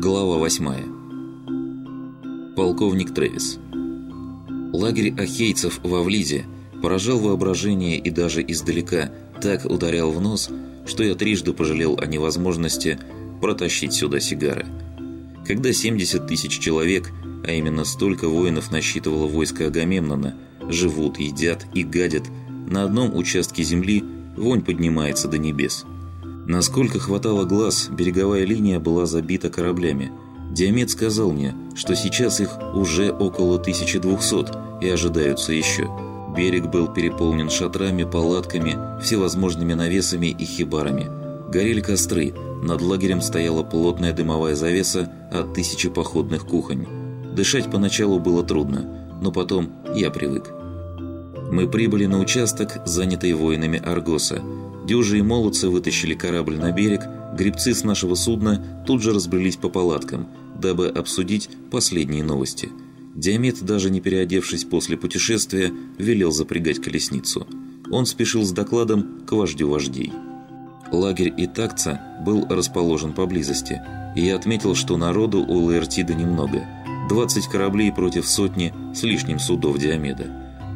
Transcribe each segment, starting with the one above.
Глава 8. Полковник Трэвис. Лагерь ахейцев во Влизе поражал воображение и даже издалека так ударял в нос, что я трижды пожалел о невозможности протащить сюда сигары. Когда 70 тысяч человек, а именно столько воинов насчитывало войско Агамемнона, живут, едят и гадят, на одном участке земли вонь поднимается до небес – Насколько хватало глаз, береговая линия была забита кораблями. Диамет сказал мне, что сейчас их уже около 1200 и ожидаются еще. Берег был переполнен шатрами, палатками, всевозможными навесами и хибарами. Горели костры, над лагерем стояла плотная дымовая завеса от тысячи походных кухонь. Дышать поначалу было трудно, но потом я привык. Мы прибыли на участок, занятый воинами Аргоса, Дюжи и молодцы вытащили корабль на берег, грибцы с нашего судна тут же разбрелись по палаткам, дабы обсудить последние новости. Диамет, даже не переодевшись после путешествия, велел запрягать колесницу. Он спешил с докладом к вождю вождей. Лагерь Итакца был расположен поблизости, и я отметил, что народу у Лаэртида немного. 20 кораблей против сотни с лишним судов Диомеда.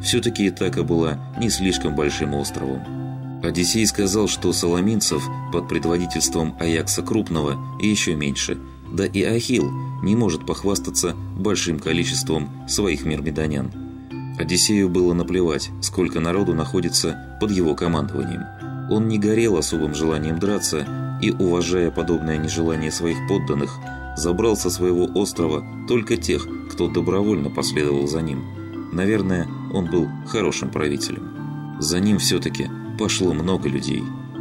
Все-таки Итака была не слишком большим островом. Одиссей сказал, что соломинцев под предводительством Аякса Крупного еще меньше, да и Ахил не может похвастаться большим количеством своих мирмидонян. Одиссею было наплевать, сколько народу находится под его командованием. Он не горел особым желанием драться и, уважая подобное нежелание своих подданных, забрал со своего острова только тех, кто добровольно последовал за ним. Наверное, он был хорошим правителем. За ним все-таки пошло много людей –